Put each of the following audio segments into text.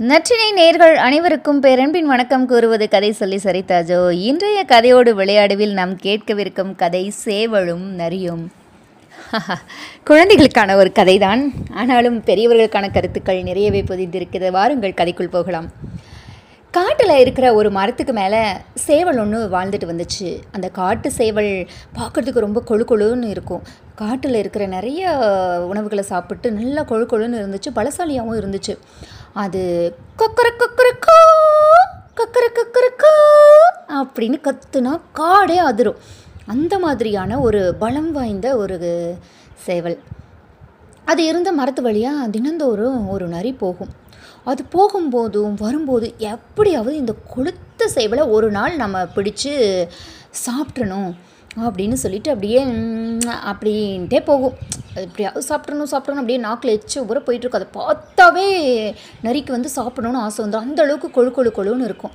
நற்றினை நேர்கள் அனைவருக்கும் பேரன்பின் வணக்கம் கூறுவது கதை சொல்லி சரிதாஜோ இன்றைய கதையோடு விளையாடுவில் நாம் கேட்கவிருக்கும் கதை சேவலும் நரியும். குழந்தைகளுக்கான ஒரு கதைதான். ஆனாலும் பெரியவர்களுக்கான கருத்துக்கள் நிறையவே பொதிந்திருக்கிறது. வாருங்கள் கதைக்குள் போகலாம். காட்டில் இருக்கிற ஒரு மரத்துக்கு மேலே சேவல் ஒன்று வாழ்ந்துட்டு வந்துச்சு. அந்த காட்டு சேவல் பார்க்குறதுக்கு ரொம்ப கொழு கொழுன்னு இருக்கும். காட்டில் இருக்கிற நிறைய உணவுகளை சாப்பிட்டு நல்லா கொழு கொழுன்னு இருந்துச்சு. பலசாலியாகவும் இருந்துச்சு. அது கொக்கர கொக்கரக்கோ கொக்கர கொக்கரக்கோ அப்படின்னு கத்துனா காடே அதிரும். அந்த மாதிரியான ஒரு பலம் வாய்ந்த ஒரு சேவல். அது இருந்த மரத்து வழியாக தினந்தோறும் ஒரு நரி போகும். அது போகும்போதும் வரும்போது எப்படியாவது இந்த கொளுத்த சேவலை ஒரு நாள் நம்ம பிடிச்சு சாப்பிட்றணும் அப்படின்னு சொல்லிட்டு அப்படியே அப்படின்ட்டே போகும். அது எப்படியாவது சாப்பிட்றணும் சாப்பிட்றணும் அப்படியே நாக்கில் எச்சு ஊற போயிட்டுருக்கும் அதை பார்த்தாவே நரிக்கு வந்து சாப்பிடணும்னு ஆசை வந்துடும் அந்த அளவுக்கு கொழு கொழு கொழுன்னு இருக்கும்.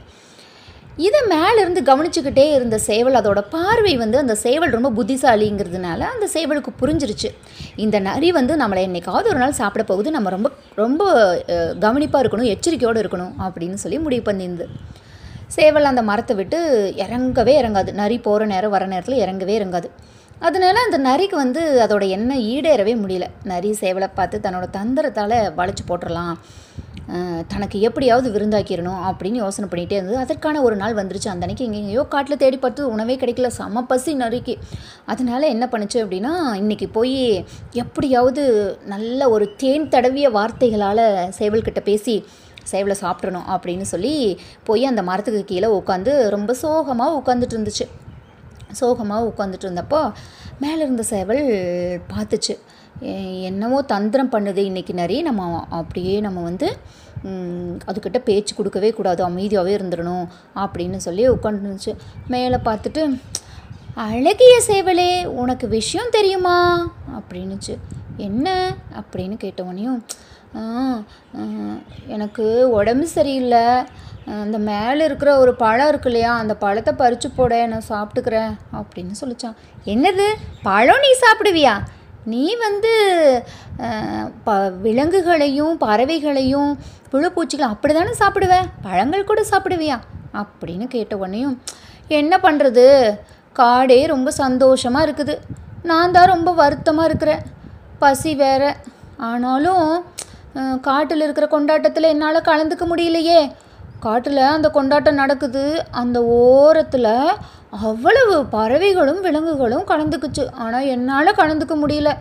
இதை மேலேருந்து கவனிச்சுக்கிட்டே இருந்த சேவல் அதோட பார்வை வந்து அந்த சேவல் ரொம்ப புத்திசாலிங்கிறதுனால அந்த சேவலுக்கு புரிஞ்சிருச்சு. இந்த நரி வந்து நம்மளை என்னைக்காவது ஒரு நாள் சாப்பிட போகுது. நம்ம ரொம்ப ரொம்ப கவனிப்பாக இருக்கணும் எச்சரிக்கையோடு இருக்கணும் அப்படின்னு சொல்லி முடிவு பண்ணியிருந்து சேவல் அந்த மரத்தை விட்டு இறங்கவே இறங்காது. நரி போகிற நேரம் வர நேரத்தில் இறங்கவே இறங்காது. அதனால அந்த நரிக்கு வந்து அதோட எண்ணம் ஈடேறவே முடியல. நரி சேவலை பார்த்து தன்னோட தந்திரத்தால் வளைச்சி போட்டுடலாம் தனக்கு எப்படியாவது விருந்தாக்கிடணும் அப்படின்னு யோசனை பண்ணிகிட்டே இருந்தது. அதற்கான ஒரு நாள் வந்துருச்சு. அந்த அன்றைக்கி எங்கெங்கேயோ காட்டில் தேடி பார்த்து உணவே கிடைக்கல. செம பசி நறுக்கி அதனால என்ன பண்ணுச்சு அப்படின்னா இன்றைக்கி போய் எப்படியாவது நல்ல ஒரு தேன் தடவிய வார்த்தைகளால் சேவல்கிட்ட பேசி சேவலை சாப்பிடணும் அப்படின்னு சொல்லி போய் அந்த மரத்துக்கு கீழே உட்காந்து ரொம்ப சோகமாக உட்காந்துட்டு இருந்துச்சு. சோகமாக உட்காந்துட்டு இருந்தப்போ மேலே இருந்த சேவல் பார்த்துச்சு. என்னவோ தந்திரம் பண்ணுது இன்னைக்கு நிறைய நம்ம அப்படியே நம்ம வந்து அதுக்கிட்ட பேச்சு கொடுக்கவே கூடாது. அமைதியாகவே இருந்துடணும் அப்படின்னு சொல்லி உட்காந்துருந்துச்சு மேலே பார்த்துட்டு அழகிய சேவலே உனக்கு விஷயம் தெரியுமா? அப்படின்னுச்சு. என்ன? அப்படின்னு கேட்டவனையும் எனக்கு உடம்பு சரியில்லை. அந்த மேலே இருக்கிற ஒரு பழம் இருக்கு இல்லையா அந்த பழத்தை பறித்து போட நான் சாப்பிட்டுக்கிறேன் அப்படின்னு சொல்லிச்சான். என்னது? பழம் நீ சாப்பிடுவியா? நீ வந்து ப விலங்குகளையும் பறவைகளையும் புழுப்பூச்சிகளும் அப்படி தானே சாப்பிடுவேன் பழங்கள் கூட சாப்பிடுவியா? அப்படின்னு கேட்ட உடனேயும் என்ன பண்ணுறது காடே ரொம்ப சந்தோஷமாக இருக்குது. நான் தான் ரொம்ப வருத்தமாக இருக்கிறேன். பசி வேற. ஆனாலும் காட்டில் இருக்கிற கொண்டாட்டத்தில் என்னால் கலந்துக்க முடியலையே. காட்டில் அந்த கொண்டாட்டம் நடக்குது. அந்த ஓரத்தில் அவ்வளவு பறவைகளும் விலங்குகளும் கலந்துக்குச்சு. ஆனால் என்னால் கலந்துக்க முடியல.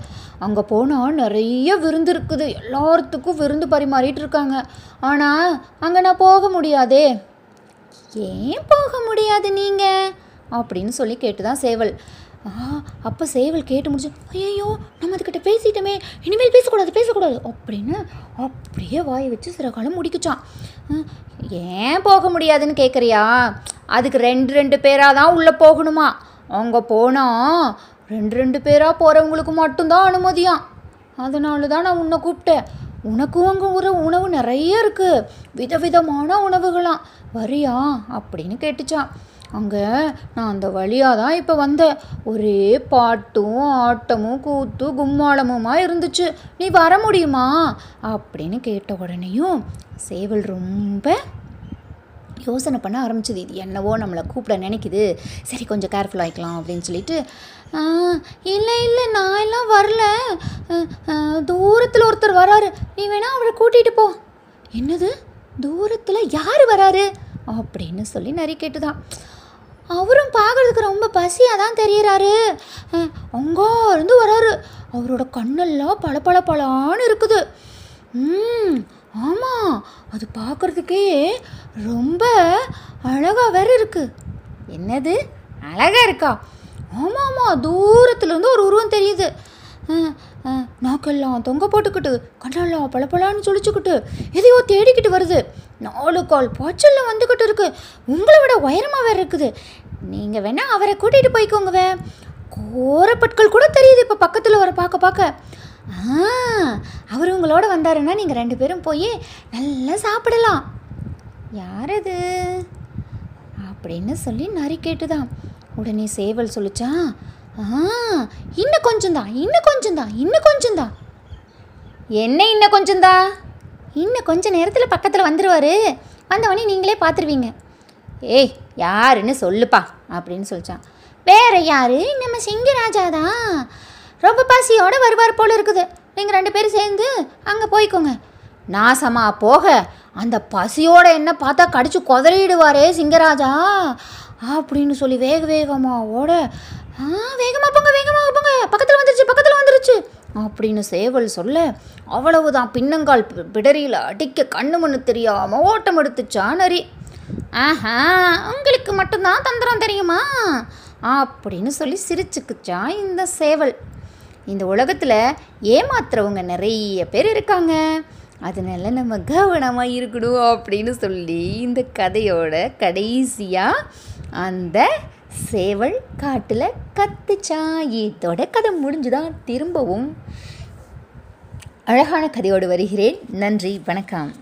அங்கே போனால் நிறைய விருந்து இருக்குது. எல்லாத்துக்கும் விருந்து பரிமாறிட்டு இருக்காங்க. ஆனால் அங்கே நான் போக முடியாதே. ஏன் போக முடியாது நீங்கள் அப்படின்னு சொல்லி கேட்டு தான் சேவல். ஆ அப்போ சேவல் கேட்டு முடிச்சு ஐயோ நம்ம அதுக்கிட்ட பேசிட்டோமே இனிமேல் பேசக்கூடாது பேசக்கூடாது அப்படின்னு அப்படியே வாயை வச்சு சில காலம் முடிக்குச்சான். ஏன் போக முடியாதுன்னு கேட்குறியா அதுக்கு ரெண்டு ரெண்டு பேராக தான் உள்ளே போகணுமா? அங்கே போனால் ரெண்டு ரெண்டு பேராக போகிறவங்களுக்கு மட்டும்தான் அனுமதியாம் அதனால தான் நான் உன்னை கூப்பிட்டேன். உனக்கும் அங்கே ஒரு உணவு நிறைய இருக்குது விதவிதமான உணவுகளாம் வரியா? அப்படின்னு கேட்டுச்சான். அங்கே நான் அந்த வழியாக தான் இப்போ வந்தேன் ஒரே பாட்டும் ஆட்டமும் கூத்து கும்மாளமுமா இருந்துச்சு. நீ வர முடியுமா? அப்படின்னு கேட்ட உடனேயும் சேவல் ரொம்ப யோசனை பண்ண ஆரம்பிச்சது. இது என்னவோ நம்மளை கூப்பிட நினைக்குது. சரி கொஞ்சம் கேர்ஃபுல் ஆகிக்கலாம் அப்படின்னு சொல்லிட்டு இல்லை இல்லை நான் எல்லாம் வரல. தூரத்தில் ஒருத்தர் வராரு. நீ வேணா அவரை கூட்டிகிட்டு போ. என்னது? தூரத்தில் யார் வராரு? அப்படின்னு சொல்லி நிறைய கேட்டுதான். அவரும் பார்க்கறதுக்கு ரொம்ப பசியாக தான் தெரியறாரு. அங்கேருந்து வராரு. அவரோட கண்ணெல்லாம் பல பல பளான்னு இருக்குது. ம் ஆமாம் அது பார்க்கறதுக்கே ரொம்ப அழகாக வேறு இருக்குது என்னது? அழகாக இருக்கா? ஆமாம் ஆமாம் தூரத்துலேருந்து ஒரு உருவம் தெரியுது. நாக்கெல்லாம் தொங்க போட்டுக்கிட்டு கண்ணெல்லாம் பளபளான்னு சொல்லிச்சுக்கிட்டு எதையோ தேடிக்கிட்டு வருது. நாலு கால் பாய்ச்சலில் வந்துக்கிட்டு இருக்குது உங்களை விட உயரமாக வேறு இருக்குது. நீங்கள் வேணால் அவரை கூட்டிகிட்டு போய்க்கோங்கவே கோரப்பட்கள் கூட தெரியுது இப்போ பக்கத்தில் வர பார்க்க பார்க்க. ஆ அவர் உங்களோட வந்தாருன்னா நீங்கள் ரெண்டு பேரும் போய் நல்லா சாப்பிடலாம். யார் அது அப்படின்னு சொல்லி நரி கேட்டுதான். உடனே சேவல் சொல்லிச்சா ஆ இன்னும் கொஞ்சம் தான் இன்னும் கொஞ்சம் தான் இன்னும் கொஞ்சம் தான் என்ன இன்னும் கொஞ்சம் தான் இன்னும் கொஞ்ச நேரத்தில் பக்கத்தில் வந்துடுவார் வந்தவொடனே நீங்களே பார்த்துருவீங்க ஏய் யாருன்னு சொல்லுப்பா அப்படின்னு சொல்லிச்சான். வேற யாரு? நம்ம சிங்கராஜா தான். ரொம்ப பசியோடு வருவார் போல் இருக்குது. நீங்கள் ரெண்டு பேரும் சேர்ந்து அங்கே போய்க்கோங்க. நாசமாக போக அந்த பசியோட என்ன பார்த்தா கடிச்சு குதறிடுவாரே சிங்கராஜா அப்படின்னு சொல்லி வேக வேகமாக ஓட ஆ வேகமாக போங்க வேகமாக போங்க. பக்கத்தில் வந்துருச்சு பக்கத்தில் வந்துருச்சு. அப்படின்னு சேவல் சொல்ல அவ்வளவுதான் பின்னங்கால் பிடரியில் அடிக்க கண்ணு மண்ணு தெரியாமல் ஓட்டம் எடுத்துச்சா நரி ஆஹா உங்களுக்கு மட்டும்தான் தந்திரம் தெரியுமா? அப்படின்னு சொல்லி சிரிச்சுக்குச்சா இந்த சேவல். இந்த உலகத்தில் ஏமாத்துறவங்க நிறைய பேர் இருக்காங்க. அதனால நம்ம கவனமாக இருக்கணும் அப்படின்னு சொல்லி இந்த கதையோட கடைசியாக அந்த சேவல் காட்டில் கத்துச்சா? இதோட கதை முடிஞ்சுதான் திரும்பவும் அழகான கதையோடு வருகிறேன். நன்றி வணக்கம்.